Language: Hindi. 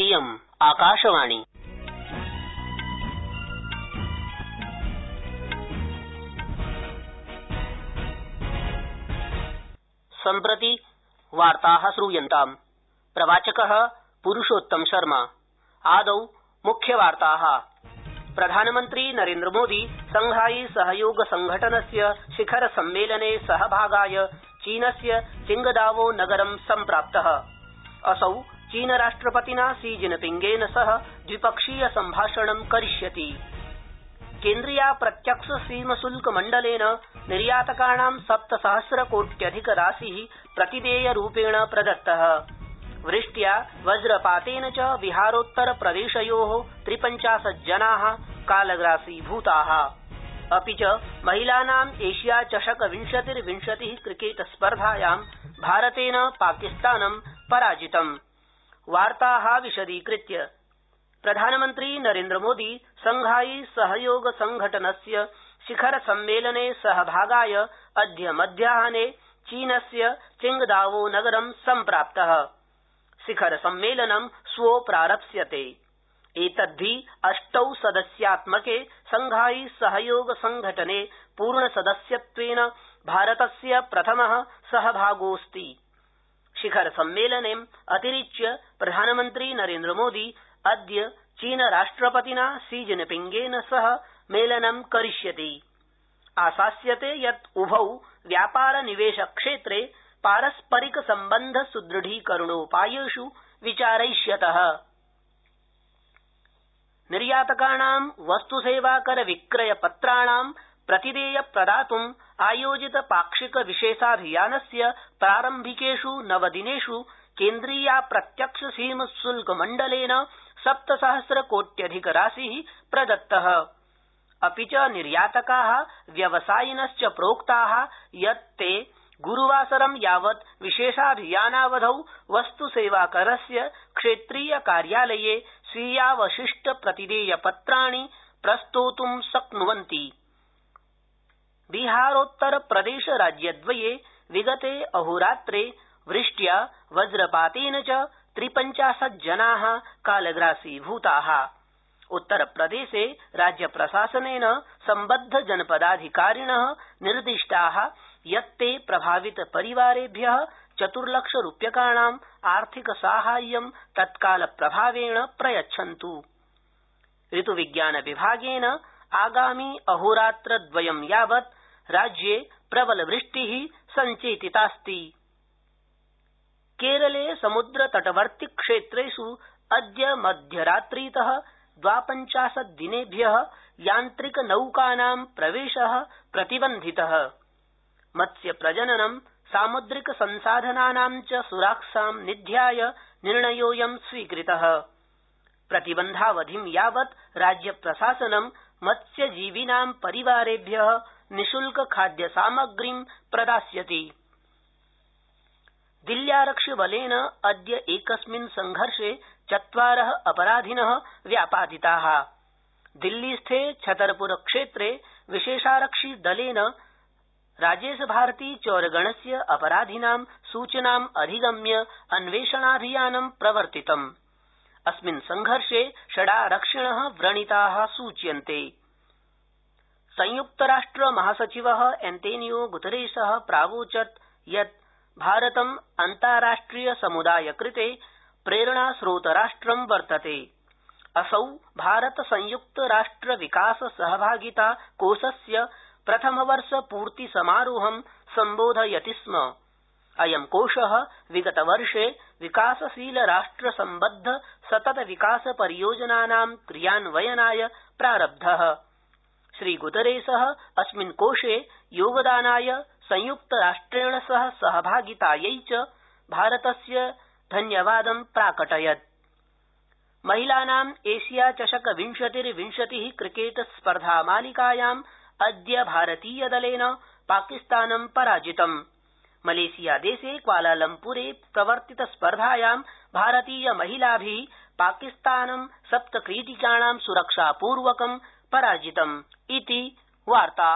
इयम् आकाशवाणी। सम्प्रति वार्ता श्रूयन्ताम्। प्रवाचक पुरुषोत्तम शर्मा। आदौ मुख्यवार्ता। प्रधानमन्त्री नरेन्द्रमोदी शंघाई सहयोग संघटनस्य शिखर सम्मेलने सहभागाय चीनस्य चिंगदावो नगरं सम्प्राप्त। असौ चीनराष्ट्रपतिना शी जिनपिंगेन सह द्विपक्षीय सम्भाषणं करिष्यति। केन्द्रीयाप्रत्यक्ष सीमशुल्क मण्डलेन निर्यातकाणां सप्तसहस्रकोट्यधिक राशि प्रतिदेयरूपेण प्रदत्त। वृष्ट्या वज्रपातेन च बिहारोत्तरप्रदेशयो त्रिपञ्चाशज्जना कालग्रासीभूता। अपि च महिलानां एशिया चषक विंशतिर्विंशति क्रिकेट स्पर्धायां भारतेन पाकिस्तानं पराजितम्। प्रधानमन्त्री नरेन्द्रमोदी शंघाई सहयोग संघटनस्य शिखर सम्मेलने सहभागाय अद्य मध्याहने चीनस्य चिंगदावो नगरं सम्प्राप्त। शिखर सम्मेलनं श्वो प्रारप्स्यते एतद्धि अष्टौ सदस्यात्मके शंघाई सहयोग संघटने पूर्णसदस्यत्वेन भारतस्य प्रथम सहभागोऽस्ति। शिखर सम्मेलनम् अतिरिच्य प्रधानमन्त्री नरेन्द्रमोदी अद्य चीनराष्ट्रपतिना शी जिनपिंगेन सह मेलनं करिष्यति। आशास्यते यत् उभौ व्यापार निवेश क्षेत्रे पारस्परिक सम्बन्ध सुदृढीकरणोपायेष् विचारयिष्यत। निर्यातकाणां वस्तुसेवाकर विक्रय पत्राणां प्रतिदेय प्रदातुम् आयोजित पाक्षिक विशेषाभियानस्य प्रारम्भिकेष् नवदिनेष् केन्द्रीयाप्रत्यक्ष सीमशुल्क मण्डलेन सप्तसहस्रकोट्यधिक राशि प्रदत्त। अपि च निर्यातका, व्यवसायिनश्च प्रोक्ता यत् ते गुरूवासरं यावत् विशेषाभियानावधौ वस्तुसेवाकरस्य क्षेत्रीय कार्यालये स्वीयावशिष्ट प्रतिदेय पत्राणि प्रस्तोतुं शक्नुवन्ति। बिहारोत्तरप्रदेश राज्यद्वये विगते अहोरात्रे वृष्ट्या वज्रपातेन च त्रिपञ्चाशज्जना कालग्रासीभूता। उत्तरप्रदेशे राज्यप्रशासनेन सम्बद्ध जनपदाधिकारिण निर्दिष्टा यत् ते प्रभावित परिवारेभ्य चतुर्लक्षरूप्यकाणाम् आर्थिकसाहाय्यं तत्कालप्रभावेण प्रयच्छन्तु। ऋतुविज्ञान विभागेन आगामि अहोरात्रद्वयं यावत् राज्ये प्रबलवृष्टि सञ्चेतितास्ति। केरले समुद्रतटवर्ति क्षेत्रेष् अद्य मध्यरात्रित द्वापञ्चाशद्दिनेभ्य यान्त्रिकनौकानां प्रवेश प्रतिबन्धित। मत्स्यप्रजननं सामुद्रिक संसाधनानां च सुरक्षां निध्याय निर्णयोऽयं स्वीकृत। प्रतिबन्धावधिं यावत् राज्यप्रशासनं मत्स्यजीविनां परिवारेभ्य निशुल्क खाद्यसामग्रीं प्रदास्यति। दिल्ल्यारक्षिबलेन अद्य एकस्मिन् संघर्षे चत्वार अपराधिन व्यापादिता। दिल्लीस्थे छतरपुर क्षेत्रे विशेषारक्षिदलेन राजेशभारती चौरगणस्य अपराधिनां सूचनाम् अधिगम्य अन्वेषणाभियानं प्रवर्तितम्। अस्मिन् संघर्षे षडारक्षिण व्रणिता सूच्यन्ते। संयुक्तराष्ट्र महासचिव एन्तेनियो गुतरेस प्रावोचत् यत् भारतं अन्ताराष्ट्रिय समुदाय कृते प्रेरणास्रोतराष्ट्रं वर्तते। असौ भारत संयुक्त राष्ट्र विकास सहभागिता कोषस्य प्रथमवर्ष पूर्ति समारोहं सम्बोधयति स्म। अयं कोष विगतवर्षे विकासशील राष्ट्र सम्बद्ध सतत विकास परियोजनानां क्रियान्वयनाय प्रारब्ध। श्रीगुतरेस अस्मिन् कोषे योगदानाय संयुक्तराष्ट्रेण सह सहभागितायै च भारतस्य धन्यवादं प्राकटयत्। महिलानां एशिया चषक विंशतिर्विंशति क्रिकेट स्पर्धा मालिकायां अद्य भारतीयदलेन पाकिस्तानं पराजितम्। मलेशियादेशे क्वालालम्पुरे प्रवर्तित स्पर्धायां भारतीय महिलाभि पाकिस्तानं सप्तक्रीडिकाणां सुरक्षापूर्वकं पराजितम्। इति वार्ता।